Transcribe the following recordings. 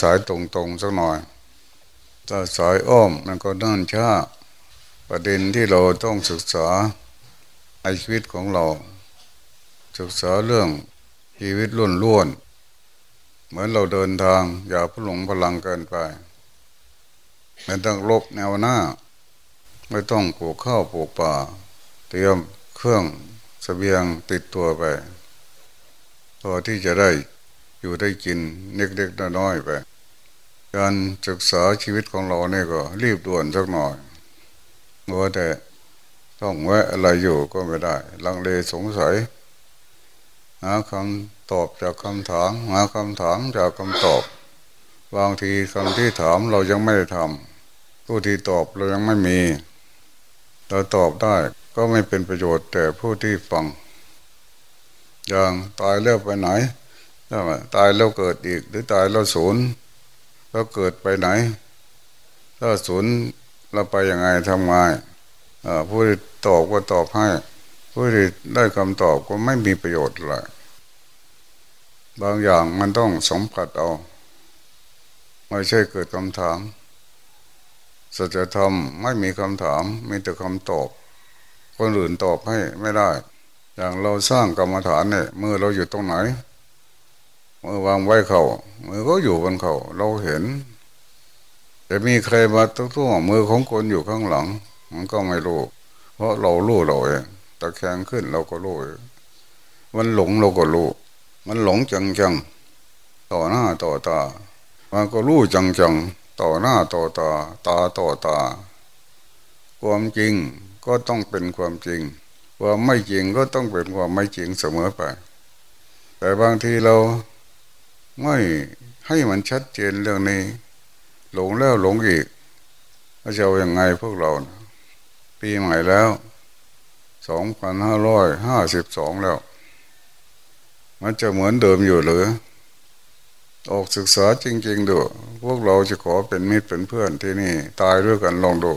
สายตรงๆสักหน่อยถ้าสายอ้อมมันก็น่นช้าประเด็นที่เราต้องศึกษาในชีวิตของเรา ศึกษาเรื่องชีวิตล้วนล้วนเหมือนเราเดินทาง อย่าพุ่หลงพลังเกินไปไม่ต้องลบแนวหน้า ไม่ต้องปลูกข้าวปลูกป่า เตรียมเครื่องสเสบียงติดตัวไปพอที่จะได้ อยู่ได้กินเล็กๆน้อยๆไปการศึกษาชีวิตของเราเนี่ยก็ รีบด่วนสักหน่อยเมื่อแต่ต้องแวะอะไรอยู่ก็ไม่ได้ ลังเลสงสัยหาคำตอบจากคำถามหาคำถามจากคำตอบบางทีคำที่ถามเรายังไม่ได้ทำผู้ที่ตอบเรายังไม่มีเราตอบได้ก็ไม่เป็นประโยชน์แต่ผู้ที่ฟังอย่างตายแล้วไปไหน ตายแล้วเกิดอีก หรือตายแล้วศูนย์แล้วเกิดไปไหน ถ้าศูนย์เราไปยังไงทำไงผู้ที่ตอบก็ตอบให้ ผู้ที่ได้คำตอบก็ไม่มีประโยชน์เลยบางอย่างมันต้องสมผัสเอา ไม่ใช่เกิดคำถามสัจธรรมไม่มีคำถาม มีแต่คำตอบ คนอื่นตอบให้ไม่ได้ อย่างเราสร้างกรรมฐานเนี่ยมือเราอยู่ตรงไหน มือวางไว้เขามือก็อยู่บนเขาเราเห็น จะมีใครมาตุ้งวมือของคนอยู่ข้างหลัง มันก็ไม่รู้ เพราะเรารู้เราเองตะแคงขึ้นเราก็รู้มันหลงเราก็รู้ มันหลงจังจังต่อหน้าต่อตา มันก็รู้จังจังต่อหน้าต่อตา ตาต่อตา ความจริงก็ต้องเป็นความจริงความไม่จริงก็ต้องเป็นความไม่จริงเสมอไป แต่บางทีเรา ไม่ให้มันชัดเจนเรื่องนี้ หลงแล้วหลงอีกจะเอาอย่างไงพวกเราปีใหม่แล้วสองพันห้าร้อยห้าสิบสองแล้ว มันจะเหมือนเดิมอยู่หรือ ออกศึกษาจริง ๆดูพวกเราจะขอเป็นมิตรเป็นเพื่อนที่นี่ ตายด้วยกันลองดู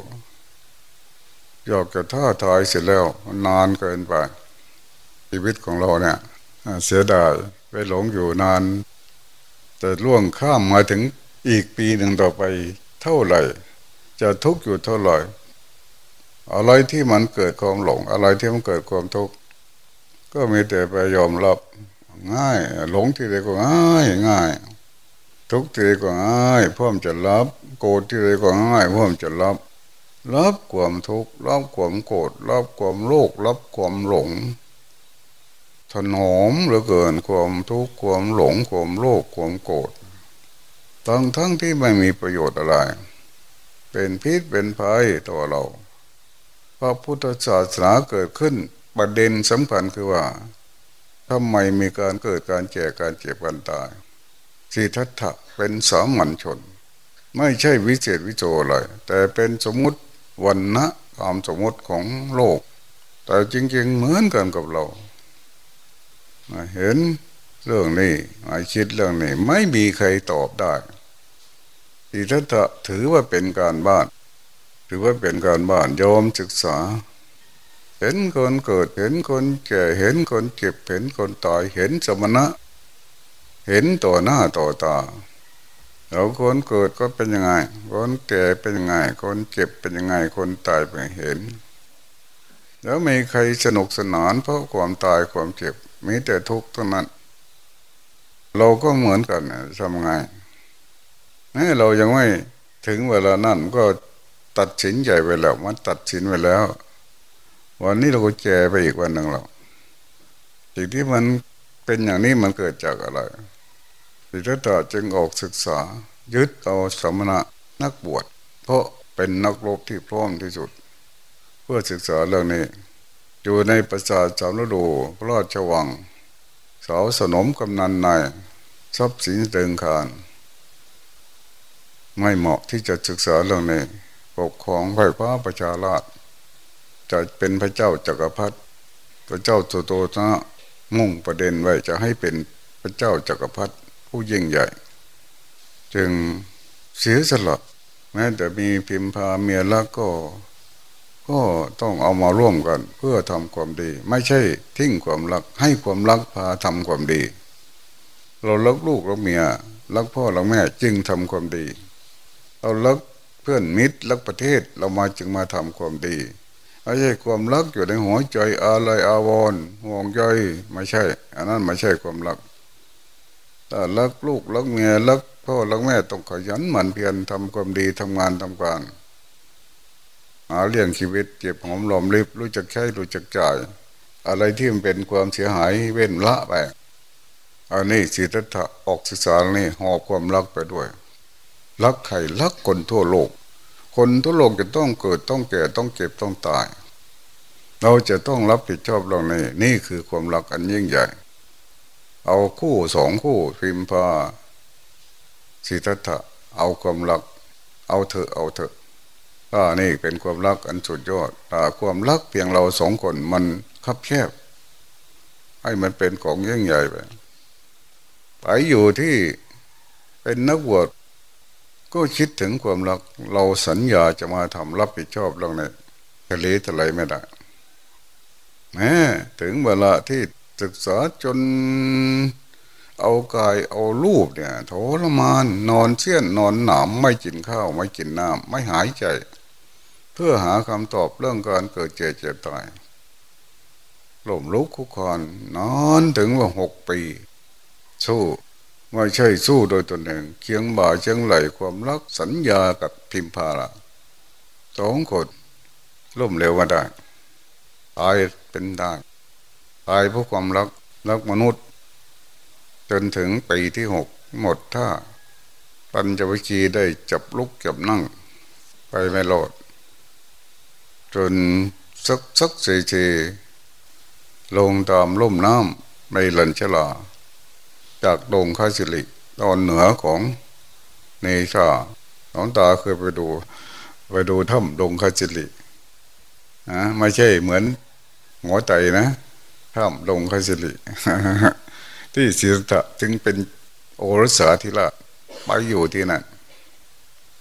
อยากจะท่าทายเสร็จแล้วนานเกินไป ชีวิตของเราเนี่ยเสียดายไปหลงอยู่นาน จะล่วงข้ามมาถึงอีกปีหนึ่งต่อไปเท่าไหร่ จะทุกข์อยู่เท่าไหร่อะไรที่มันเกิดความหลง อะไรที่มันเกิดความทุกข์ก็มีแต่ไปยอมรับง่าย หลงที่ใดก็ง่ายง่าย ทุกที่ใดก็ง่ายพ่อมจะรับ โกรธที่ใดก็ง่ายพ่อมจะรับรับความทุกข์รับความโกรธรับความโลภรับความหลง ถนอมเหลือเกินความทุกข์ความหลงความโลภความโกรธทั้งทั้งที่ไม่มีประโยชน์อะไร เป็นพิษเป็นภัยต่อเราพระพุทธศาสนาเกิดขึ้นประเด็นสำคัญคือว่าทำไมมีการเกิดการแก่การเจ็บการตายสีทัตถะเป็นสามัญชน ไม่ใช่วิเศษวิโจอะไรแต่เป็นสมมุติวันนะความสมมติของโลก แต่จริงๆเหมือนกันกับเรา เห็นเรื่องนี้มาคิดเรื่องนี้ไม่มีใครตอบได้ที่ท่านถือว่าเป็นการบ้าน ถือว่าเป็นการบ้านยอมศึกษา เห็นคนเกิดเห็นคนแก่เห็นคนเจ็บเห็นคนตายเห็นสมณะ เห็นต่อหน้าต่อตาเราคนเกิดก็เป็นยังไง คนแก่เป็นยังไง คนเจ็บเป็นยังไง คนตายเป็นเห็น แล้วมีใครสนุกสนานเพราะความตายความเจ็บ มีแต่ทุกข์เท่านั้น เราก็เหมือนกันทำไงนี่เรายังไม่ถึงเวลานั้นก็ตัดสินใหญ่ไปแล้วมันตัดสินไปแล้ว วันนี้เราก็แก่ไปอีกวันหนึ่งแล้วสิ่งที่มันเป็นอย่างนี้มันเกิดจากอะไรสิทธัตถะจึงออกศึกษา ยึดเอาสมณะนักบวช เพราะเป็นนักรบที่พร้อมที่สุด เพื่อศึกษาเรื่องนี้ อยู่ในประสาทสามฤดูพระราชวังสาวสนมกำนันนายทรัพย์สินเดิงคารไม่เหมาะที่จะศึกษาเรื่องนี้ปกครองไฟฟ้าประชาราชจะเป็นพระเจ้าจักรพรรดิพระเจ้าโตโตนะมุ่งประเด็นไว้จะให้เป็นพระเจ้าจักรพรรดิผู้ยิ่งใหญ่ จึงเสียสละแม้แต่มีพิมพาเมียล้วก็ ก็ต้องเอามาร่วมกัน เพื่อทำความดี ไม่ใช่ทิ้งความรัก ให้ความรักพาทำความดี เราลักลูกเราเมียรักพ่อรักแม่จึงทำความดี เรารักเพื่อนมิตรรักประเทศเรามาจึงมาทำความดีไม่ใช่ความรักอยู่ในหัวใจอะไรอาวรห่วงใยไม่ใช่ อันนั้นไม่ใช่ความรักแต่รักลูกรักเมียรักพ่อรักแม่ต้องขยันหมั่นเพียรทำความดีทำงานทำการ หาเลี้ยงชีวิตเจ็บหอมหลอมริบรู้จักใช้รู้จักจ่าย อะไรที่มันเป็นความเสียหายเว้นละไปอันนี้สิทธัตถะออกศึกษานี่หอบความรักไปด้วย รักใครรักคนทั่วโลก คนทั่วโลกจะต้องเกิดต้องแก่ต้องเก็บต้องตาย เราจะต้องรับผิดชอบเรื่องนี้นี่คือความรักอันยิ่งใหญ่ เอาคู่สองคู่พิมพาสิทธัตถะเอาความรัก เอาเถอะเอาเถอะ ก็นี่เป็นความรักอันสุดยอดแต่ความรักเพียงเราสองคนมันคับแคบ ให้มันเป็นของยิ่งใหญ่ไปไปอยู่ที่เป็นนักบวชก็คิดถึงความรัก เราสัญญาจะมาทำรับผิดชอบเรื่องนี้ทะเลทลายไม่ได้แม้ถึงเวลาที่ศึกษาจนเอากายเอารูปเนี่ยโถรมาน นอนเชี่ยนนอนหนามไม่กินข้าว ไม่กินน้ำไม่หายใจ เพื่อหาคำตอบเรื่องการเกิดเจ็บเจ็บตายล่มลุกคุกคอนนอนถึงว่าหกปี สู้ไม่ใช่สู้โดยตนเองเคียงบ่าเชียงไหลความรักสัญญากับพิมพาละสองคนล่มเร็วมาได้ตายเป็นได้ตายเพราะความรักรักมนุษย์ จนถึงปีที่หกหมดท่าปัญจวิคีได้จับลุกจับนั่ง ไปไม่รอด จนสักสักเสียลงตามล่มน้ำในลันชลา จากดงคาสิลิตอนเหนือของเนชาน้องตาเคยไปดูไปดูถ้ำดงคาสิลินะไม่ใช่เหมือนหัวใจนะถ้ำดงคาสิลิที่ศิรษะจึงเป็นโอรสาธิราชไปอยู่ที่นั่น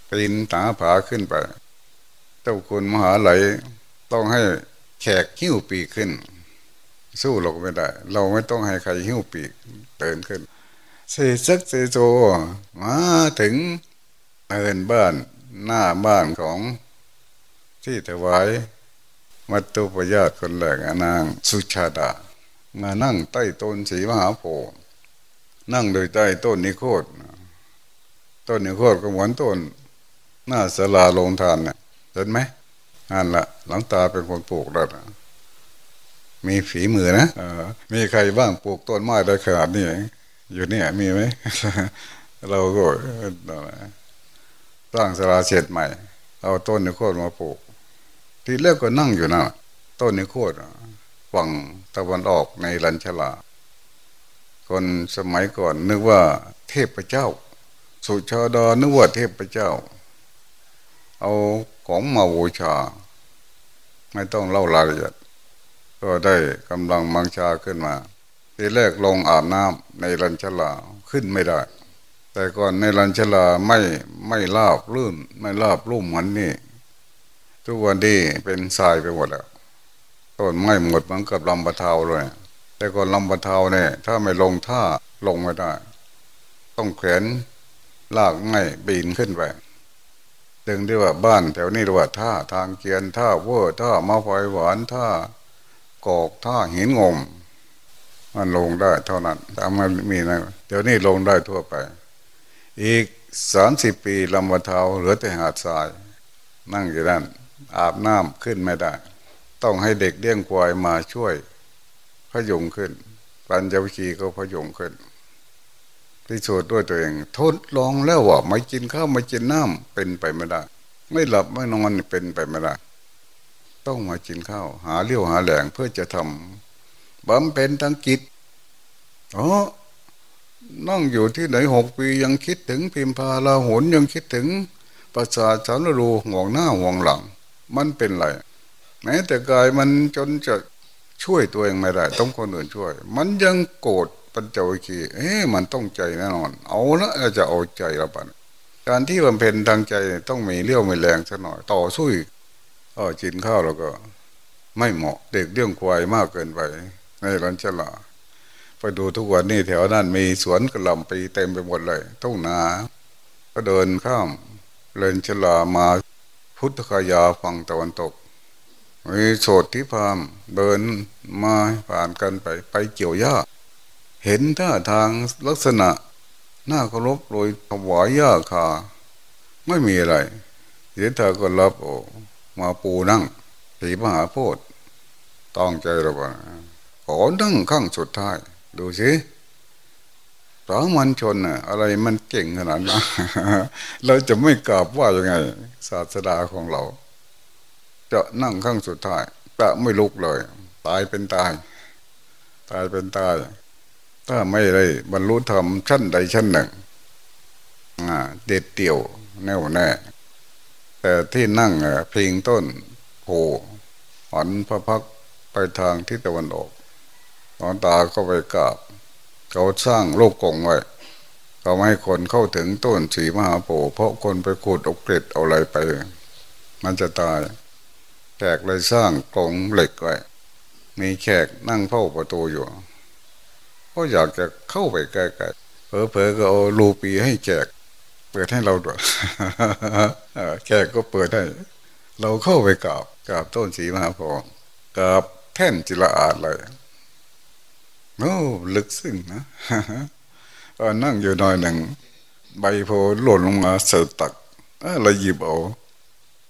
ปีนตาผาขึ้นไป เจ้าคุณมหาไหลต้องให้แขกหิ้วปีกขึ้น สู้เราไม่ได้ เราไม่ต้องให้ใครหิ้วปีกเดินขึ้นเสซักเสโจมาถึงเดินบ้านหน้าบ้านของที่ถวายมัตตุปยาตคนแรกนางสุชาดา มานั่งใต้ต้นสีมหาโพธิ์นั่งโดยใต้ต้นนิโคตต้นนิโคตก็เหมือนต้น หน้าสลาลงทานเนี่ย เห็นไหมนั่นละหลังตาเป็นคนปลูกแล้วนะมีฝีมือนะอมีใครบ้างปลูกต้นไม้ได้ขนาดนี้อยู่เนี่ยมีไหมเราก็สร้างสลาเสร็จใหม่ เอาต้นนิโคตมาปลูก ทีแรกก็นั่งอยู่นะต้นนิโคตฝั่งตะวันออกในลันชลา คนสมัยก่อนนึกว่าเทพเจ้า สุชาดานึกว่าเทพเจ้า เอาของมาบูชา ไม่ต้องเล่ารายละเอียดก็ได้กำลังมังชาขึ้นมา ทีแรกลงอาบน้ำในรัญชลาขึ้นไม่ได้ แต่ก่อนในรัญชลาไม่ไม่ลาบลื่น ไม่ลาบลุ่มเหมือนนี่ทุกวันนี้เป็นทรายไปหมดแล้วต้นไม้หมดมันกับลำบะเทาเลย แต่ก่อนลำบะเทาเนี่ย ถ้าไม่ลงท่าลงไม่ได้ ต้องแขวนลากไม้ปีนขึ้นไป ดึงได้ว่าบ้านแถวนี้เรียกว่าท่าทางเกียนท่าเวอร์ท่ามาไฟหวานท่ากอกท่าหินงม มันลงได้เท่านั้นแต่มันมีนะเดี๋ยวนี้ลงได้ทั่วไป อีกสามสิบปีลำบะเทาเหลือแต่หาดทราย นั่งอยู่นั่นอาบน้ำขึ้นไม่ได้ ต้องให้เด็กเลี้ยงควายมาช่วยพยุงขึ้น ปัญจวิคีก็พยุงขึ้น พิสูจน์ด้วยตัวเอง ทดลองแล้วว่าไม่กินข้าวไม่กินน้ำเป็นไปไม่ได้ ไม่หลับไม่นอนเป็นไปไม่ได้ ต้องมากินข้าว หาเลี้ยวหาแหล่งเพื่อจะทำบำเพ็ญทั้งกิจอ๋อนั่งอยู่ที่ไหนหกปียังคิดถึงพิมพาลาหนยังคิดถึงประสาทสารรูห่วงหน้าห่วงหลัง มันเป็นไรแม้แต่กายมันจนจะช่วยตัวเองไม่ได้ ต้องคนอื่นช่วย มันยังโกรธ ปัญจวิคีเอ๊ะมันต้องใจแน่นอน เอาละจะเอาใจละปันการที่บำเพ็ญทางใจต้องมีเลี้ยวมีแรงสักหน่อย ต่อสู้ก็กินข้าวแล้วก็ ไม่เหมาะเด็กเรื่องควายมากเกินไปในรันชลาไปดูทุกวันนี้แถวนั้นมีสวนกระลำปีเต็มไปหมดเลยทุ่งนา ก็เดินข้ามเลนชลามาพุทธคยาฝั่งตะวันตกมีโสดที่พามเดินมาผ่านกันไปไปเกี่ยวหญ้า เห็นท่าทางลักษณะหน้าเคารพโดยถวายหญ้าคาไม่มีอะไรเดี๋ยวเธอก็รับโอมาปูนั่งสีมหาโพธิ์ต้องใจเราบ้าขอนั่งข้างสุดท้าย ดูสิสามัญชนน่ะอะไรมันเก่งขนาดนั้นเราจะไม่กราบว่ายังไง ศาสดาของเรา จะนั่งข้างสุดท้ายจะไม่ลุกเลย ตายเป็นตาย ตายเป็นตาย ถ้าไม่ได้บรรลุธรรมชั้นใดชั้นหนึ่งเด็ดเดี่ยวแน่วแน่ แต่ที่นั่งเพิงต้นโพหันพระพักไปทางทิศตะวันออกตอนตาก็ไปกราบ เขาสร้างโลกกงไว้เขาไม่ให้คนเข้าถึงต้นสีมหาโพเพราะคนไปขุดอกเกร็ดเอาอะไรไป มันจะตายแขกเลยสร้างกงเหล็กไว้มีแขกนั่งเฝ้าประตูอยู่ ก็อยากจะเข้าไปใกล้ๆเผลอๆก็เอาลูปีให้แขกเปิดให้เราด้วยแขกก็เปิดให้เราเข้าไปกราบกราบต้นสีมหาโพธิ์กราบแท่นจิลอาดเลยโอ้ลึกซึ้งนะนั่งอยู่หน่อยหนึ่งใบโพหล่นลงมาเสดตักเราหยิบเอา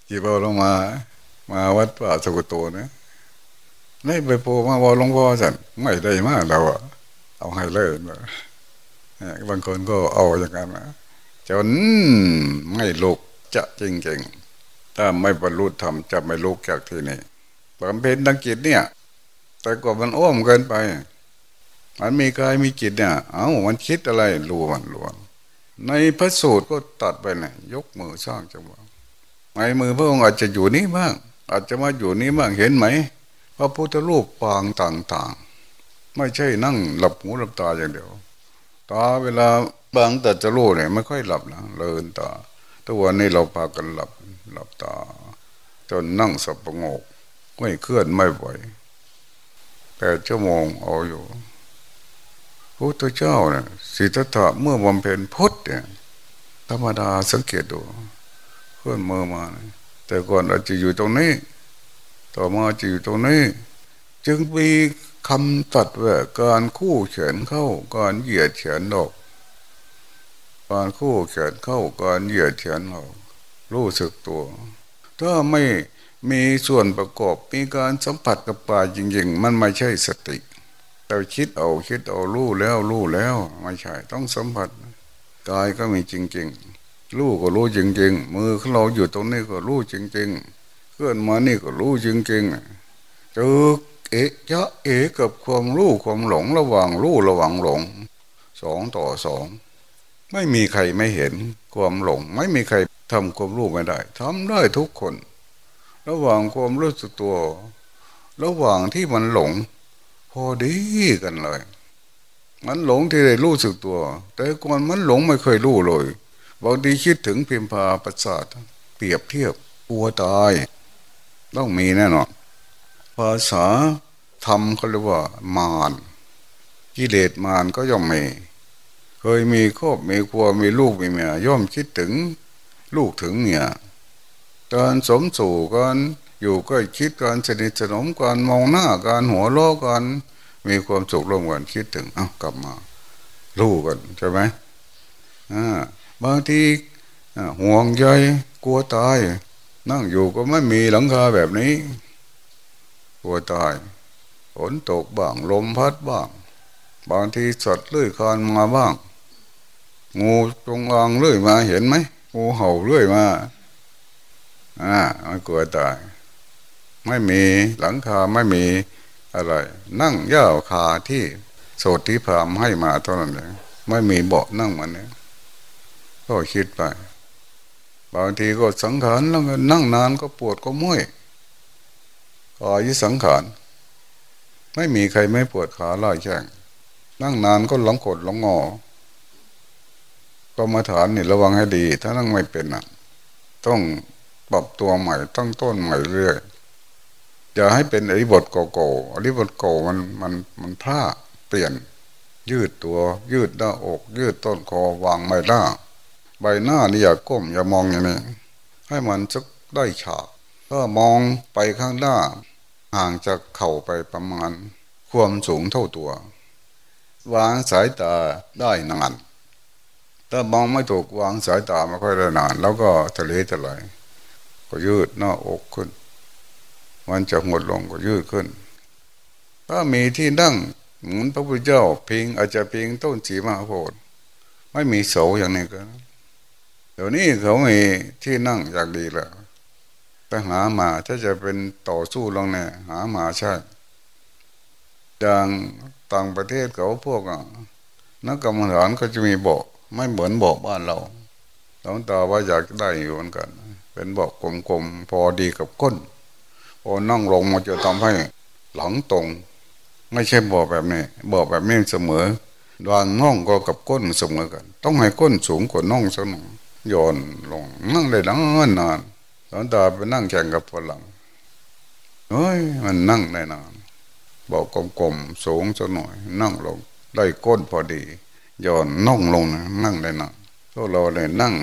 หยิบเอาลงมา มาวัดป่าสกุโตนะได้ใบโพมาบอลงพ่อสันไม่ได้มากเราอะ เอาให้เลยนะบางคนก็เอาอย่างนั้นนะจนไม่ลุกจะจริงๆ ถ้าไม่บรรลุธรรมจะไม่ลุกจากที่นี่บำเพ็ญดังจิตเนี่ย แต่กว่ามันอ้อมเกินไป มันมีกายมีจิตเนี่ย เอามันคิดอะไรรู้มันรู้ในพระสูตรก็ตัดไปนะยกมือสร้างจังหวะในมือพระองค์อาจจะอยู่นี้บ้าง อาจจะมาอยู่นี้บ้างเห็นไหมพระพุทธรูปปางต่างๆ ไม่ใช่นั่งหลับหูหลับตาอย่างเดียว ตาเวลาบางแต่จะรู้เนี่ยไม่ค่อยหลับนะเลินตาทุกวันนี้เราพากันหลับหลับตา จนนั่งสับประงก ไม่เคลื่อนไม่ไหวแต่ชั่วโมงเอาอยู่พุทธเจ้าเนี่ยสิทธัตถะเมื่อบำเพ็ญพุทธเนี่ยธรรมดาสังเกตดูเคลื่อนมือมา แต่ก่อนอาจจะอยู่ตรงนี้ ต่อมาจะอยู่ตรงนี้ จึงมี คำตัดว่ากการคู่เขียนเข้าการเหยียดเขียนออก การคู่แขนเข้าการเหยียดแขนเรารู้สึกตัว ถ้าไม่มีส่วนประกอบมีการสัมผัสกับป่าจริง ๆ มันไม่ใช่สติเราคิดเอาคิดเอารู้แล้วรู้แล้วไม่ใช่ต้องสัมผัสกายก็มีจริง ๆ รู้ก็รู้จริง ๆ มือของเราอยู่ตรงนี้ก็รู้จริง ๆ เคลื่อนมานี่ก็รู้จริงๆเจอ เอะยะเอะกับความรู้ความหลงระหว่างรู้ระหว่างหลงสองต่อสองไม่มีใครไม่เห็นความหลง ไม่มีใครทำความรู้ไม่ได้ทำได้ทุกคน ระหว่างความรู้สึกตัว ระหว่างที่มันหลง พอดีกันเลย มันหลงที่ได้รู้สึกตัว แต่ก่อนมันหลงไม่เคยรู้เลยบางทีคิดถึงพิมพาประสาทเปรียบเทียบกลัวตาย ต้องมีแน่นอน ภาษาธรรมเขาเรียกว่ามารกิเลสมารก็ย่อมมีเคยมีครอบมีครัวมีลูกมีเมียย่อมคิดถึงลูกถึงเมียการสมสู่กันอยู่ก็คิดการสนิทสนมกันมองหน้าการหัวโลกัน มีความสุขร่วมกันคิดถึงเอ้ากลับมาลูกกันใช่ไหมอ่าบางทีห่วงใยกลัวตาย นั่งอยู่ก็ไม่มีหลังคาแบบนี้ กลัวตายฝนตกบ้างลมพัดบ้าง บางทีสัตว์เลื่อยคานมาบ้าง งูจงอางเรื่อยมาเห็นไหมงูเห่าเรื่อยมาอ่ามันกลัวตาย ไม่มีหลังคาไม่มีอะไร นั่งย่าคาที่โสดที่พามให้มาเท่านั้นเองไม่มีเบาะนั่งมันเนี่ยก็คิดไป บางทีก็สังขารแล้วนั่งนานก็ปวดก็มื่อย กายสังขาร ไม่มีใครไม่ปวดขาล่ายแข้งนั่งนานก็หลังกดหลังงอก็มาฐานนี่ระวังให้ดี ถ้านั่งไม่เป็นอะ ต้องปรับตัวใหม่ตั้งต้นใหม่เรื่อยอย่าให้เป็นอริบทโกโก้อริบทโกมันมันมันพลาดเปลี่ยน ยืดตัว ยืดหน้าอก ยืดต้นคอวางไม่ได้ใบหน้านี่อย่าก้มอย่ามองอย่างนี้ให้มันสักได้ฉากก็มองไปข้างหน้า ห่างจากเข่าไปประมาณ ความสูงเท่าตัว วางสายตาได้นานถ้ามองไม่ถูกวางสายตาไม่ค่อยได้นาน แล้วก็ทะเลทลายก็ยืดหน้าอกขึ้น มันจะหมดลงก็ยืดขึ้น ถ้ามีที่นั่งเหมือนพระพุทธเจ้าเพียงอาจจะเพียงต้นสีมาโพธิ์ไม่มีเสาอย่างนี้ก็เดี๋ยวนี้เขามีที่นั่งอย่างดีแล้ว แต่หามาถ้าจะเป็นต่อสู้ลงเนี่ยหามาใช่อย่างต่างประเทศเขาพวกนักกรรมฐานก็จะมีบอกไม่เหมือนบอกบ้านเราหลวงตาว่าอยากได้อยู่เหมือนกัน เป็นบอกกลมๆพอดีกับก้นพอนั่งลงมันจะทำให้หลังตรง ไม่ใช่บอกแบบนี้บอกแบบนี้เสมอวางน่องก็กับก้นเสมอกัน ต้องให้ก้นสูงกว่าน่องสักหน่อยโยนลงนั่งได้นานนาน หลวงตาไปนั่งแข่งกับฝรั่งเฮ้ยมันนั่งได้นานบอกกลมๆสูงสักหน่อย นั่งลง ได้ก้นพอดีย่อนน่องลงนะนั่งได้นะพวกเราเลยนั่ง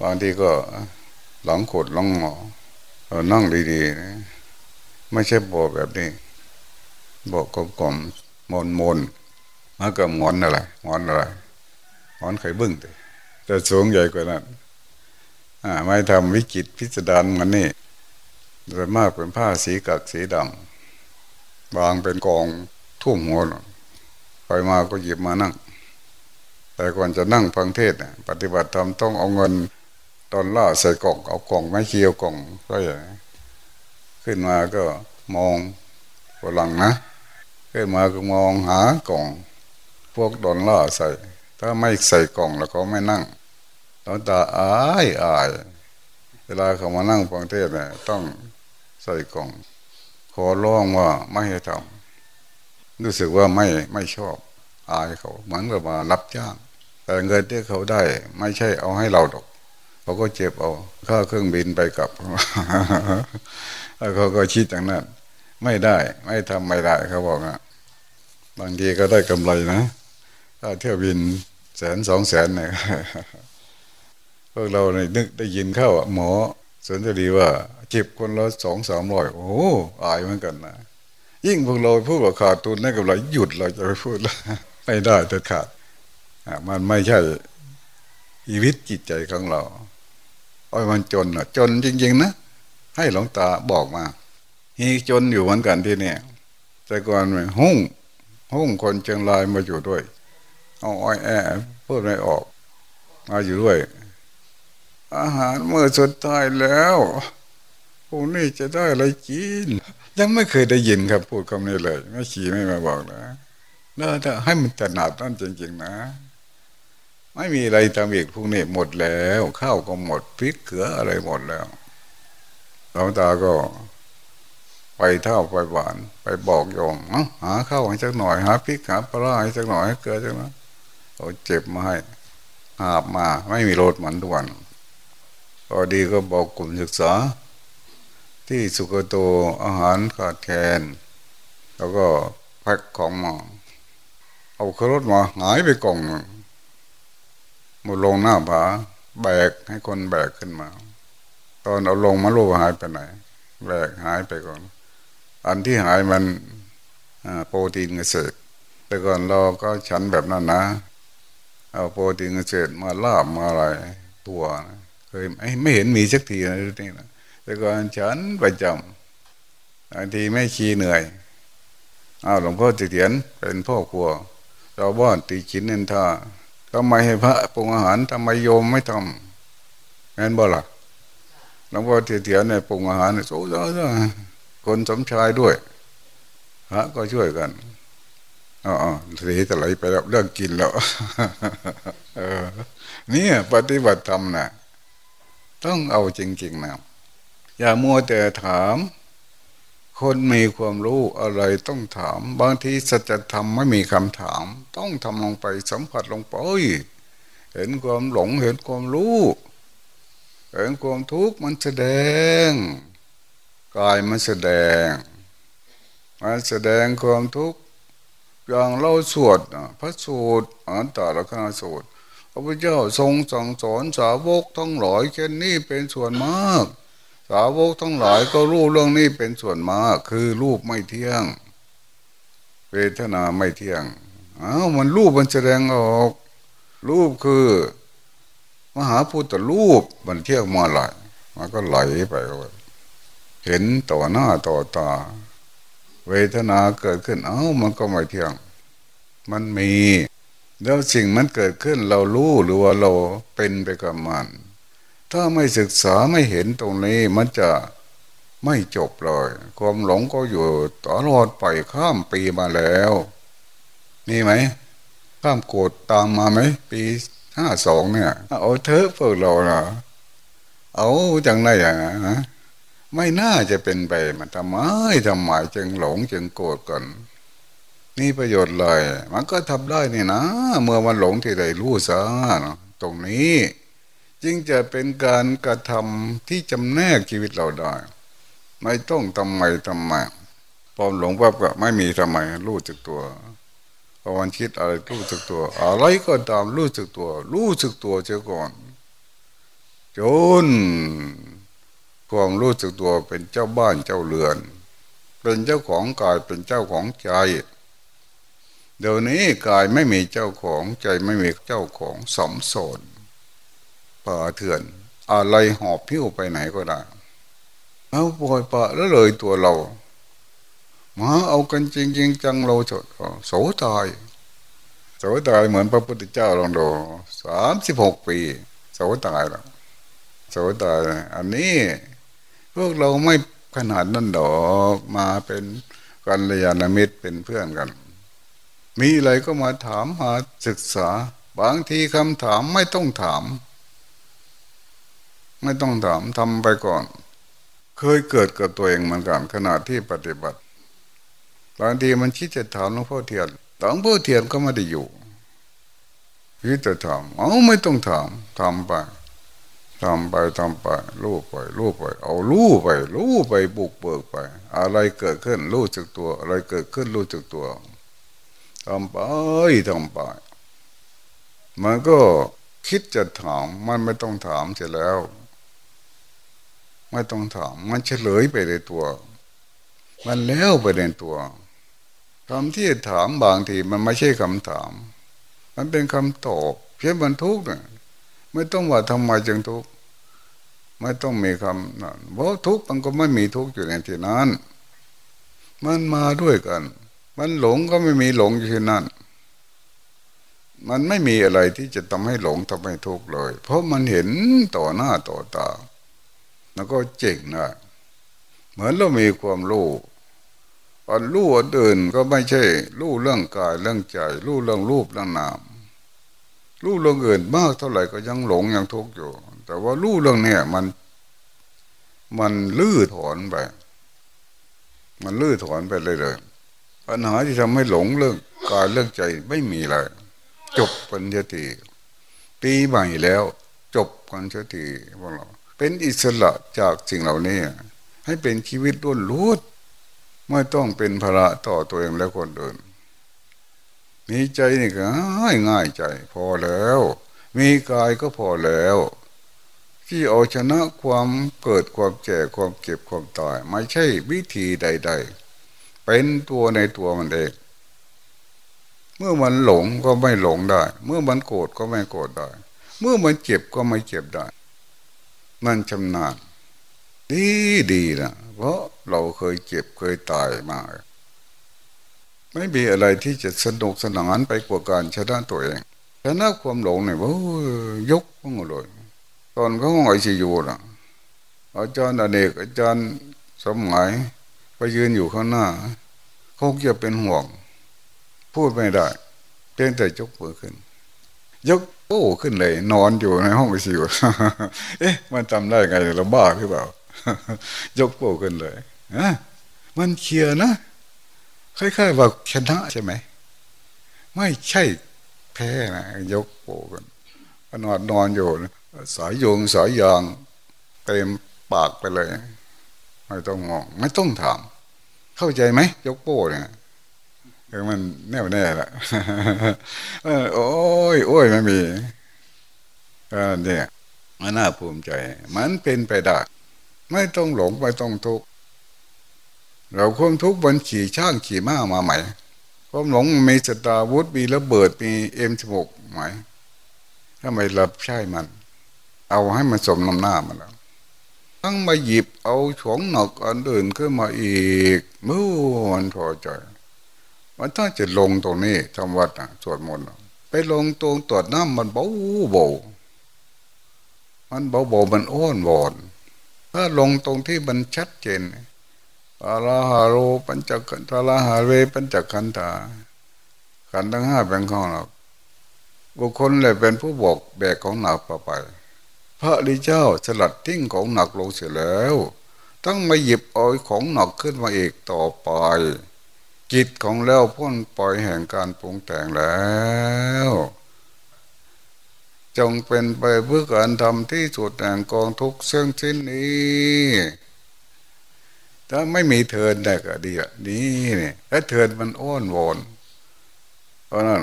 บางทีก็หลังขดหลังหมอเรานั่งดีๆนะไม่ใช่บอกแบบนี้บอกกลมๆมนมนมากับหมอนอะไรหมอนอะไรหมอนไข่บึ้งแต่สูงใหญ่กว่านั้น ไม่ทำวิจิตพิสดารมันนี่โดยมากเป็นผ้าสีกักสีดำวางเป็นกองทุ่มหัวไปมาก็หยิบมานั่ง แต่ก่อนจะนั่งฟังเทศปฏิบัติธรรมต้องเอาเงินตอนล่าใส่กล่องเอากล่องไม่เคียวกล่องก็อย่างขึ้นมาก็มองฝรั่งนะขึ้นมาก็มองหากล่อง พวกดอนล่าใส่ ถ้าไม่ใส่กล่องแล้วเขาไม่นั่ง ตอนตาอายอาย เวลาเขามานั่งฟังเทศเนี่ยต้องใส่กล่อง ขอร้องว่าไม่ให้ทำรู้สึกว่าไม่ไม่ชอบ อายเขาเหมือนกับมารับจ้าง แต่เงินที่เขาได้ ไม่ใช่เอาให้เราดอกเขาก็เจ็บเอาค่าเครื่องบินไปกลับแล้วเขาก็คิดอย่างนั้น ไม่ได้ ไม่ทำไม่ได้เขาบอกอะบางทีก็ได้กำไรนะ ถ้าเที่ยวบินแสนสองแสนเนี่ย พวกเราเนี่ยนึกได้ยินเข้าอะหมอสนจะดีว่าเจ็บคนละสองสามร้อยโอ้อายเหมือนกันนะยิ่งพวกเราพูดว่าขาดทุนได้กำไราหยุดเราจะไปพูดแล้วไม่ได้แต่ขาดมันไม่ใช่ชีวิตจิตใจของเราโอ้ยมันจนอะ จนจริง ๆ นะให้หลวงตาบอกมาฮีจนอยู่เหมือนกันที่เนี่ยแต่ก่อนมันหุ่งหุ่งคนเชียงรายมาอยู่ด้วย เอาอ้อยแอพูดไม่ออก มาอยู่ด้วย อาหารเมื่อสุดท้ายแล้วพวกนี้จะได้อะไรกิน ยังไม่เคยได้ยินครับพูดคำนี้เลยไม่ขี่ไม่มาบอกนะแล้วถ้าให้มันถนัดนั่นจริงๆนะ ไม่มีอะไรทำอีกพวกนี้หมดแล้วข้าวก็หมดพริกเขืออะไรหมดแล้วหลวงตาก็ไปเท่าไปหวาน ไปบอกโยมหาข้าวให้สักหน่อยหาพริกหาปลาให้สักหน่อยเกลือจังนะเอาเจ็บมาให้หาบมาไม่มีรถเหมือนทุกวัน พอดีก็บอกกลุ่มศึกษา ที่สุกโตอาหารขาดแคลนแล้วก็แพ็คของมาเอาขรถมาหายไปกล่องหมดลงหน้าผาแบกให้คนแบกขึ้นมา ตอนเอาลงมาลูกหายไปไหน แบกหายไปก่อน อันที่หายมันโปรตีนเกษตร แต่ก่อนเราก็ฉันแบบนั้นนะ เอาโปรตีนเกษตรมาลาบมาอะไรตัว เคยไม่เห็นมีสักทีนะนี่นะแต่ก่อนฉันประจำบางทีไม่ขี้เหนื่อยอ้าวหลวงพ่อติเถียนเป็นพ่อครัวชาวบ้านตีขินเนินทาทำไมให้พระปรุงอาหารทำไมโยมไม่ทำงั้นบ่ล่ะหลวงพ่อเถียนเนี่ยปรุงอาหารโซ่ซะคนสมชายด้วยพระก็ช่วยกันอ๋อสีจะไหลไปแล้วเรื่องกินแล้ว เออนี่ปฏิบัติธรรมนะ ต้องเอาจริงๆนะอย่ามัวแต่ถาม คนมีความรู้อะไรต้องถาม บางทีสัจธรรมไม่มีคำถาม ต้องทำลงไปสัมผัสลงไปเห็นความหลงเห็นความรู้เห็นความทุกข์มันแสดงกายมันแสดงมันแสดงความทุกข์อย่างเราสวดพระสูตรอ่านตาละคาสูตร พระพุทธเจ้าทรงสั่งสอนสาวกทั้งหลายแค่นี้เป็นส่วนมาก สาวกทั้งหลายก็รู้เรื่องนี้เป็นส่วนมาก คือรูปไม่เที่ยงเวทนาไม่เที่ยงอ้าวมันรูปมันแสดงออก รูปคือ มหาพุทธรูปมันเที่ยงมาไหลมันก็ไหลไปเห็นต่อหน้าต่อตา เวทนาเกิดขึ้น เอ้ามันก็ไม่เที่ยง มันมี แล้วสิ่งมันเกิดขึ้นเรารู้หรือว่าเราเป็นไปกับมัน ถ้าไม่ศึกษาไม่เห็นตรงนี้มันจะไม่จบเลย ความหลงก็อยู่ตลอดไปข้ามปีมาแล้วมีไหมข้ามโกรธตามมาไหมปีห้าสองเนี่ย เอาเถอะพวกเราเนาะเอาจังไรอย่างนะไม่น่าจะเป็นไปมันทำไมทำไมจึงหลงจึงโกรธกัน นี่ประโยชน์เลย มันก็ทำได้นี่นะ เมื่อมันหลงที่ใดรู้ซะตรงนี้จึงจะเป็นการกระทำที่จำแนกชีวิตเราได้ ไม่ต้องทำไมทำไมพอหลงปั๊บก็ไม่มีทำไมรู้จักตัวพอวันคิดอะไรรู้จักตัว อะไรก็ตามรู้จักตัว รู้จักตัวเจ้าก่อนจนความรู้สึกตัวเป็นเจ้าบ้านเจ้าเรือน เป็นเจ้าของกายเป็นเจ้าของใจ เดี๋ยวนี้กายไม่มีเจ้าของใจไม่มีเจ้าของสมโสนป่าเถื่อน อะไรหอบพิ้วไปไหนก็ได้เอาปล่อยปะแล้วเลยตัวเรามาเอากันจริงจริงจังเราจดโสตายโสตายเหมือนพระพุทธเจ้าลองดูสามสิบหกปีโสตายแล้วโสตายอันนี้ พวกเราไม่ขนาดนั้นดอกมาเป็นกัลยาณมิตรเป็นเพื่อนกัน มีอะไรก็มาถามมาศึกษา บางทีคำถามไม่ต้องถาม ไม่ต้องถามทำไปก่อน เคยเกิดกับตัวเองเหมือนกันขณะที่ปฏิบัติ บางทีมันคิดจะถามหลวงพ่อเทียนหลวงพ่อเทียนก็ไม่ได้อยู่คิดจะถามเอาไม่ต้องถามทำไปทำไปทำไปรู้ไปรู้ไป เอารู้ไปรู้ไปบุกเบิกไป อะไรเกิดขึ้นรู้จักตัว อะไรเกิดขึ้นรู้จักตัว ทำไปทำไป มันก็คิดจะถามมันไม่ต้องถามเสร็จแล้ว ไม่ต้องถาม มันเฉลยไปในตัว มันแล้วไปในตัวคำที่ถามบางทีมันไม่ใช่คำถาม มันเป็นคำตอบเพียงบรรทุกเนี่ยไม่ต้องว่าทำไมจึงทุกข์ไม่ต้องมีคำนั้นเพราะทุกข์มันก็ไม่มีทุกข์อยู่ในที่นั้น มันมาด้วยกัน มันหลงก็ไม่มีหลงอยู่ที่นั่น มันไม่มีอะไรที่จะทำให้หลงทำให้ทุกข์เลย เพราะมันเห็นต่อหน้าต่อตา แล้วก็เจ๋งนะเหมือนเรามีความรู้อันรู้อันอื่นก็ไม่ใช่รู้เรื่องกายเรื่องใจรู้เรื่องรูปเรื่องนามรู้เรื่องอื่นมากเท่าไหร่ก็ยังหลงยังทุกข์อยู่ แต่ว่ารู้เรื่องเนี้ยมันมันลื้อถอนไป มันลื้อถอนไปเลยเลย ปัญหาที่ทำให้หลงเรื่องกายเรื่องใจไม่มีเลยจบปัญญาตีปีใหม่แล้ว จบกันเสียทีพวกเราเป็นอิสระจากสิ่งเหล่านี้ ให้เป็นชีวิตล้วนรูดไม่ต้องเป็นภาระต่อตัวเองและคนอื่นมีใจนี่ก็ง่ายง่ายใจ พอแล้ว มีกายก็พอแล้ว ที่เอาชนะความเกิดความแก่ความเก็บความตาย ไม่ใช่วิธีใด ๆ เป็นตัวในตัวมันเอง เมื่อมันหลงก็ไม่หลงได้ เมื่อมันโกรธก็ไม่โกรธได้ เมื่อมันเจ็บก็ไม่เจ็บได้ มันชำนาญดีดีนะเพราะเราเคยเจ็บเคยตายมา ไม่มีอะไรที่จะสนุกสนานไปกว่าการชนะตัวเองชนะความหลงเนี่ยโอ้ยกพ้งเลยตอนเขาห้องไอซียูนะอาจารย์อเนกอาจารย์สมัย ยืนอยู่ข้างหน้าเขาเกี่ยเป็นห่วง พูดไม่ได้เพียงแต่ยกมือขึ้น ยกโอ้ขึ้นเลย นอนอยู่ในห้องไอซียูเอ๊ะ มันจำได้ไงเราบ้าหรือเปล่า ยกโป้ขึ้นเลยอะมันเคลียร์นะคล้ายๆว่าชนะใช่ไหม ไม่ใช่แพ้นะยกโปกันนอนนอนอยู่สายโยงสายยางเต็มปากไปเลย ไม่ต้องมอง ไม่ต้องถาม เข้าใจไหมยกโป้เนี่ยคือมันแน่วแน่ละโอ้ยโอ้ยไม่มีเนี่ยมันน่าภูมิใจ มันเป็นไปได้ไม่ต้องหลงไม่ต้องทุกข์เราความทุกข์บนขี่ช่างขี่ม้ามาใหม่ความหลงมีสตาวุธมีระเบิดมีเอ็มสิบหกไหมถ้าไม่รับใช่มัน เอาให้มันสมน้ำหน้ามันแล้ว ทั้งมาหยิบเอาของหนักอันอื่นขึ้นมาอีกมือมันพอใจ มันถ้าจะลงตรงนี้ทำวัดอะสวดมนต์ไปลงตรงตรวจน้ำมันเบาเบามันเบาเบามันอ้อนวอนถ้าลงตรงที่มันชัดเจนอาลาฮาโรปัญจกันตาลาหาเวปัญจขันธาขันทั้งห้าเป็นของเราบุคคลเลยเป็นผู้บอกแบกของหนักไป พระริเจ้าสลัดทิ้งของหนักลงเสียแล้ว ต้องมาหยิบเอาของหนักขึ้นมาอีกต่อไป จิตของแล้วพ้นปล่อยแห่งการปรุงแต่งแล้ว จงเป็นไปเพื่อการทำที่สุดแห่งกองทุกเสื่องสิ้นนี้ถ้าไม่มีเทินได้ก็ดีอะนี่เนี่ยถ้าเทินมันอ้อนวอนเพราะนั้น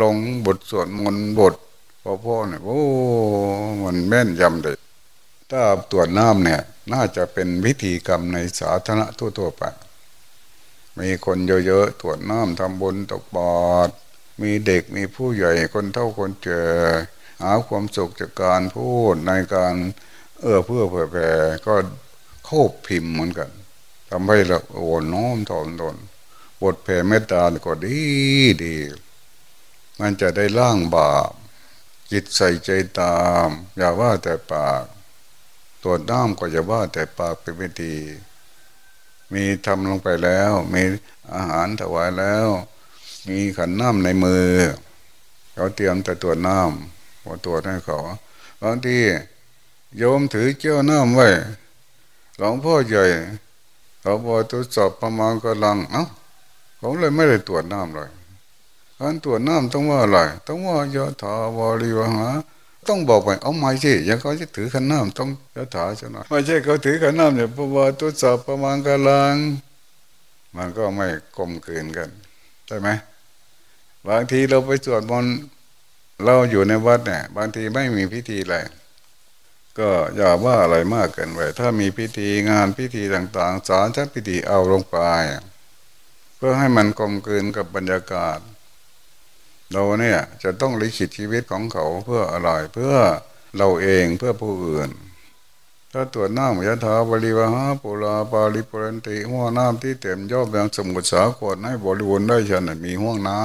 ลงบทสวดมนต์บท พอพ่อเนี่ยโอ้มันแม่นยำเลยถ้าตรวจน้ำเนี่ย น่าจะเป็นวิธีกรรมในสาธารณะทั่วๆไปมีคนเยอะๆตรวจน้ำทำบุญตกบอด มีเด็กมีผู้ใหญ่คนเท่าคนเจอหาความสุขจากการพูดในการเอื้อเพื่อเผื่อแผ่ก็โคบพิมพ์เหมือนกันทำให้เราโอนน้อมถ่อมตนบทแผ่เมตตาก็ดีดี มันจะได้ล่างบาป จิตใส่ใจตาม อย่าว่าแต่ปากตรวจน้ำก็อย่าว่าแต่ปากเป็นไม่ดีมีทำลงไปแล้ว มีอาหารถวายแล้ว มีขันน้ำในมือ เขาเตรียมแต่ตัวน้ำพอตัวให้เขาบางทีโยมถือเจ้าน้ำไว้หลวงพ่อใหญ่เขาบอกตรวจสอบประมาณกำลังเอ้าเขาเลยไม่ได้ตรวจน้ำเลย การตรวจน้ำต้องว่าอะไรต้องว่ายะถาวาริวหาต้องบอกไปเอาไม่ใช่ยังเขาจะถือขันน้ำต้องยะถาจะหน่อยไม่ใช่เขาถือขันน้ำเนี่ยเพราะว่าตรวสอบประมาณกำลัง มันก็ไม่กลมกลืนกันใช่ไหมบางทีเราไปสวดมนต์เราอยู่ในวัดเนี่ย บางทีไม่มีพิธีอะไรก็อย่าว่าอะไรมากเกินไปถ้ามีพิธีงานพิธีต่างๆ สารชัดพิธีเอาลงไป เพื่อให้มันกลมกลืนกับบรรยากาศ เราเนี่ยจะต้องลิขิตชีวิตของเขาเพื่ออะไรเพื่อเราเองเพื่อผู้อื่น ถ้าตัวน้ำยะถาบริวหาปุราปาลิปุรันติห้วน้ำที่เต็มยอบแบบสมุทรสาครให้บริวณได้ฉันมีห้วงน้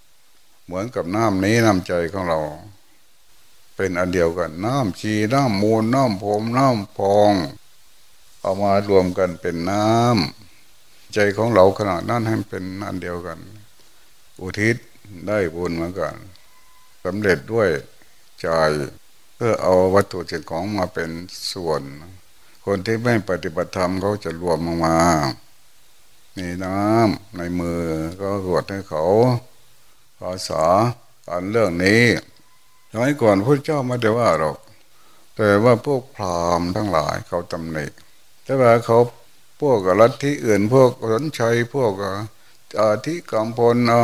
ำเหมือนกับน้ำนี้น้ำใจของเรา เป็นอันเดียวกันน้ำชีน้ำมูลน้ำผมน้ำพองเอามารวมกันเป็นน้ำใจของเราขนาดนั้นให้เป็นอันเดียวกัน อุทิศ ได้บุญเหมือนกันสำเร็จด้วยใจเพื่อเอาวัตถุสิ่งของมาเป็นส่วน คนที่ไม่ปฏิบัติธรรมเขาจะรวมมามามีน้ำในมือก็รวดให้เขาภาษาการเรื่องนี้สมัยก่อนพระเจ้าไม่ได้ว่าหรอกแต่ว่าพวกพราหมณ์ทั้งหลายเขาตำหนิแต่ว่าเขาพวกรัที่อื่นพวกสนชัยพวกอาทิกรรมพลอ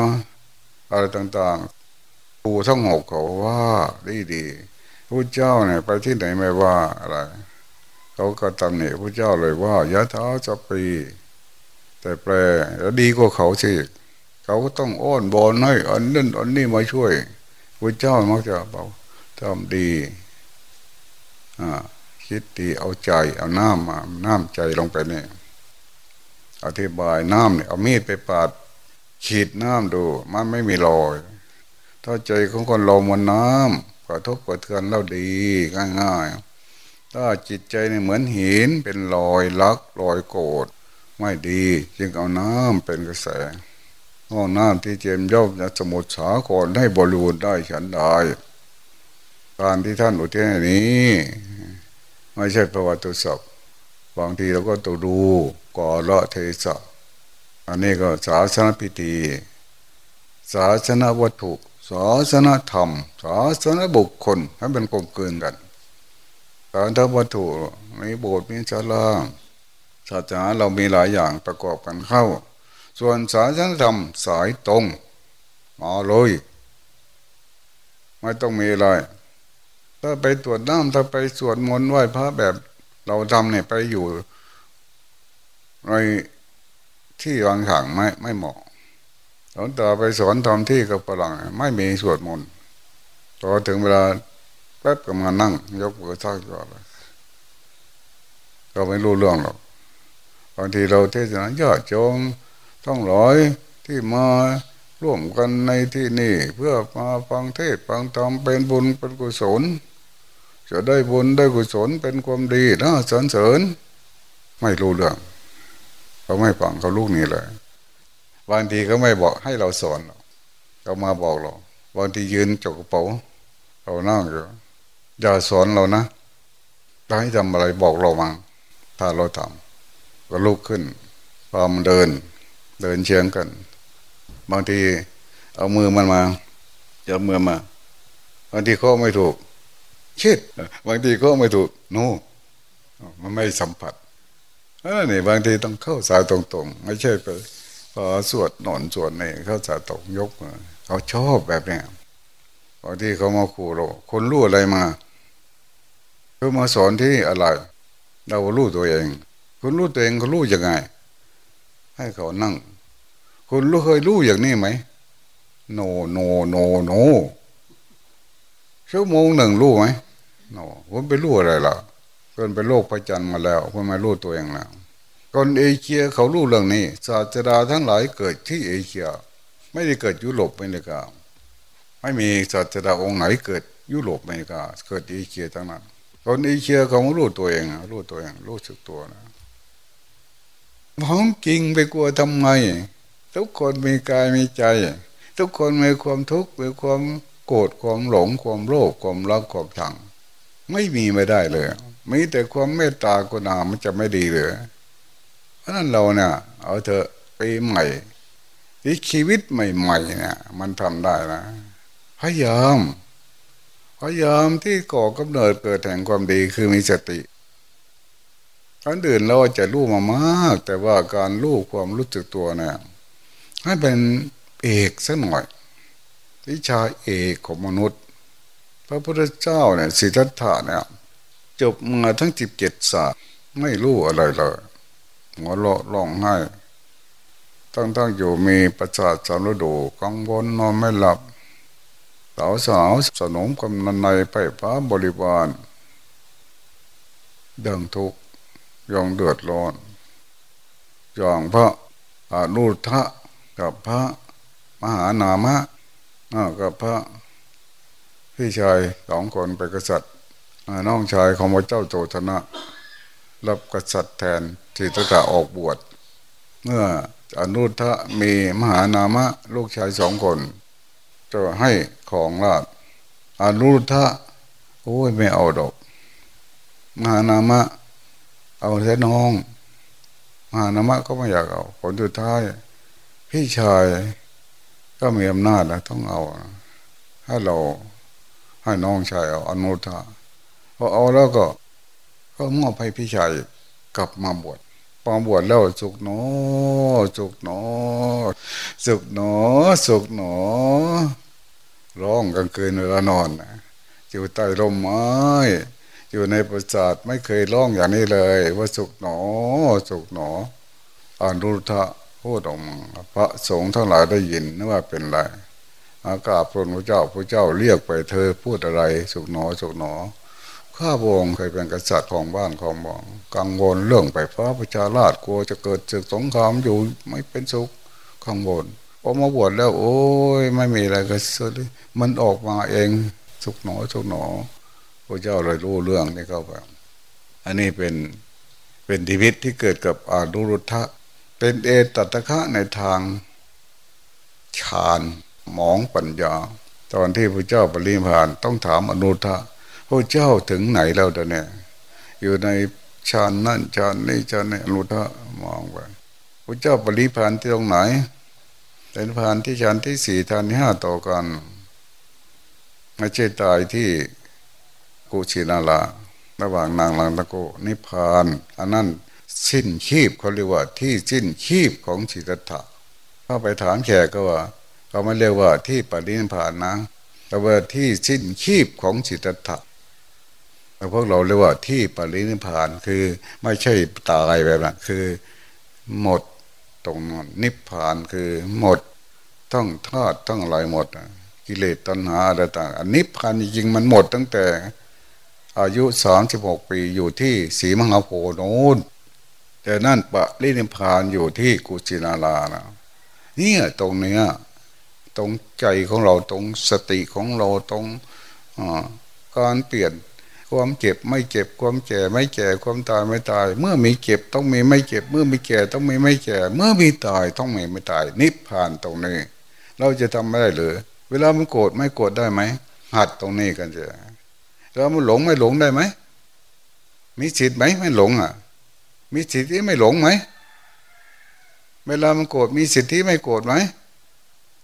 อะไรต่างๆปูทั้งหกเขาว่าดีดีพระเจ้าเนี่ยไปที่ไหนไม่ว่าอะไรเขาก็ตำหนิพระเจ้าเลยว่ายะท้าจะปีแต่แปลแล้วดีกว่าเขาสิเขาก็ต้องอ้อนบอนให้อันนั่นอันนี้มาช่วยพระเจ้ามักจะบอกทำดีอ่าคิดดีเอาใจเอาน้ำมาน้ำใจลงไปเนี่ยอธิบายน้ำเนี่ยเอามีดไปปาด ขีดน้ำดู มันไม่มีรอยถ้าใจของคนเรามันน้ำกระทบกระเทือนเราดีง่ายๆถ้าจิตใจเนี่ยเหมือนหินเป็นรอยลักรอยโกรธไม่ดีจึงเอาน้ำเป็นกระแสห้องน้ำที่เจียมย่อมจะสมุทรสาครให้บริบูรณ์ได้ฉันได้การที่ท่านอุทิศนี้ ไม่ใช่ประวัติศาสตร์บางทีเราก็ตัวดูก่อละเทศะ อันนี้ก็ศาสนพิธี ศาสนวัตถุ ศาสนธรรม ศาสนบุคคลให้เป็นกลมเกินกันการทำวัตถุมีโบสถ์มีศาลาศาสนาเรามีหลายอย่างประกอบกันเข้า ส่วนสาสังธรรมสายตรงมาเลยไม่ต้องมีอะไรถ้าไปตรวจน้ำถ้าไปสวดมนต์ไหว้พระแบบ เราทำเนี่ยไปอยู่ใน ที่วางขังไม่ไม่เหมาะหลวงตาไปสอนทำที่กับฝรั่งไม่มีสวดมนต์พอถึงเวลาแป๊บก็มานั่ง ยกมือทักก่อนเราไม่รู้เรื่องหรอกบางทีเราเทศนาญาติโยมต้องร้อยที่มาร่วมกันในที่นี่เพื่อมาฟังเทศฟังธรรมเป็นบุญเป็นกุศล จะได้บุญได้กุศลเป็นความดีนะสรรเสริญ ไม่รู้เรื่อง เขาไม่ฟังเขาลูกนี้เลยบางทีเขาไม่บอกให้เราสอนเขามาบอกเราบางทียืนจกกระเป๋าเรานั่งอยู่อย่าสอนเรานะถ้าให้ทำอะไรบอกเรามาถ้าเราทำก็ลุกขึ้นพามันเดิน เดินเชียงกัน บางทีเอามือมันมาเอามือมา บางทีข้อไม่ถูกชิดบางทีก็ไม่ถูกโน่มันไม่สัมผัส อันนี้บางทีต้องเข้าสายตรงๆ ไม่ใช่ไปพอสวดหนอนสวดนี่เข้าสายตรงยกมือเขาชอบแบบเนี้ยบางทีเขามาขู่เราคนรู้อะไรมาเขามาสอนที่อะไร เรารู้ตัวเอง คุณรู้ตัวเองเขารู้ยังไง ให้เขานั่ง คุณรู้เคยรู้อย่างนี้ไหมno no no no ชั่วโมงหนึ่งรู้ไหม no ผมไปรู้อะไรล่ะ เกินไปโลกพระจันทร์มาแล้วผมไม่รู้ตัวเองแล้วคนเอเชียเขารู้เรื่องนี้ ศาสดาทั้งหลายเกิดที่เอเชีย ไม่ได้เกิดยุโรปอเมริกาไม่มีศาสดาองค์ไหนเกิดยุโรปอเมริกาเกิดเอเชียทั้งนั้นคนเอเชียเขารู้ตัวเองรู้ตัวเองรู้สึกตัวนะของจริงไปกลัวทำไมทุกคนมีกายมีใจ ทุกคนมีความทุกข์มีความโกรธความหลงความโลภความรักความชัง ไม่มีไม่ได้เลย มีแต่ความเมตตากรุณามันจะไม่ดีเลยเพราะนั้นเราเนี่ยเอาเถอะปีใหม่ที่ชีวิตใหม่ๆเนี่ย มันทำได้นะพยายามพยายามที่ก่อกำเนิดเกิดแห่งความดีคือมีสติอันอื่นเราจะรู้มามาก แต่ว่าการรู้ความรู้สึกตัวเนี่ยให้เป็นเอกสักหน่อย วิชาเอกของมนุษย์ พระพุทธเจ้าเนี่ยสิทธัตถะเนี่ย จบมาทั้งจิบเจ็ดศาสตร์ไม่รู้อะไรเลยหัวเราะร้องไห้ตั้งตั้งอยู่มีประสาทสารดูกังวลนอนไม่หลับสาวสาวสนมกำนันในไปพ้าบริวารเดิงทุกยองเดือดร้อนย่างพระอนุทะกับพระมหานามะกับพระพี่ชายสองคนไปกษัตริย์ น้องชายของพระเจ้าโจธนะ รับกษัตริย์แทนที่ตถาออกบวช เมื่ออนุทะมีมหานามะลูกชายสองคนจะให้ของราชอนุทะโอ้ยไม่เอาดอก มหานามะ เอาแค่น้อง มหานามะก็ไม่อยากเอาผลสุดท้าย พี่ชายก็มีอำนาจนะต้องเอา ให้เราให้น้องชายเอาอนุทะ พอเอาแล้วก็ ก็มอบให้พี่ชายกลับมาบวชพอบวชแล้วสุขหนอสุขหนอสุขหนอสุขหนอร้องกลางคืนเวลานอนนะอยู่ใต้ร่มไม้อยู่ในประสาทไม่เคยร้องอย่างนี้เลย ว่าสุขหนอสุขหนออนุทะพูดออกมาพระสงฆ์ทั้งหลายได้ยินนึกว่าเป็นไรอากาศพระเจ้าพระเจ้าเรียกไปเธอพูดอะไร สุขหนอสุขหนอ ข้าพงเคยเป็นกษัตริย์ของบ้านของบองกังวลเรื่องไปฟ้าประชาราชกลัวจะเกิดศึกสงครามอยู่ไม่เป็นสุขกังวลพอมาบวชแล้ว โอ้ยไม่มีอะไรก็สุดมันออกมาเองสุขหนอสุขหนอพระเจ้าเลยรู้เรื่องนี่เข้าไปอันนี้เป็นเป็นชีวิตที่เกิดกับอาดุรุทธะเป็นเอตัตคะในทางฌานหมองปัญญา ตอนที่พระเจ้าปริพานต้องถามอนุทะ พระเจ้าถึงไหนแล้วตอนนี้อยู่ในฌานนั่นฌานนี้ฌานนี้อนุทะมองไปพระเจ้าปริพานที่ตรงไหนเป็นพานที่ฌานที่สี่ฌานที่ห้าต่อกันไม่ใช่ตายที่กุชินาลาระหว่างนางลังตะโกนิพานอันนั้นสิ้นชีพเขาเรียกว่าที่สิ้นชีพของจิตตถะเข้าไปถามแขกก็ว่าเขาไม่เรียกว่าที่ปรินิพานนะแต่ว่าที่สิ้นชีพของจิตตะแต่ พวกเราเรียกว่าที่ปรินิพานคือไม่ใช่ตายแบบนั้นคือหมดตรงนั้นนิพพานคือหมดต้องทอดต้องอะไรหมด กิเลสตัณหาอะไรต่างอันนิพพานจริงมันหมดตั้งแต่ อายุสามสิบหกปีอยู่ที่สีมหาโพธิ์นู้นแต่นั่นปะรินิพานอยู่ที่กุชินารานะเนี่ยตรงเนี้ยตรงใจของเราตรงสติของเราตรงการเปลี่ยน ความเจ็บไม่เจ็บความแก่ไม่แก่ความตายไม่ตาย เมื่อมีเจ็บต้องมีไม่เจ็บ เมื่อมีแก่ต้องมีไม่แก่ เมื่อมีตายต้องมีไม่ตาย นิพพานตรงนี้ เราจะทำไม่ได้หรือเวลามันโกรธไม่โกรธได้ไหมหัดตรงนี้กันจะเรามันหลงไม่หลงได้ไหมมีสิทธิ์ไหมไม่หลงอะ มีสิทธิ์ที่ไม่หลงไหมเวลามันโกรธมีสิทธิ์ที่ไม่โกรธไหม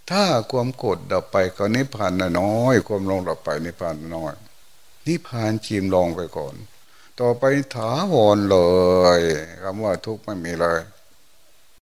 ถ้าความโกรธดับไปก็นิพพานน้อย ความลงดับไปนิพพานน้อย นิพพานชิมลองไปก่อน ต่อไปถาวรเลยคำว่าทุกข์ไม่มีเลย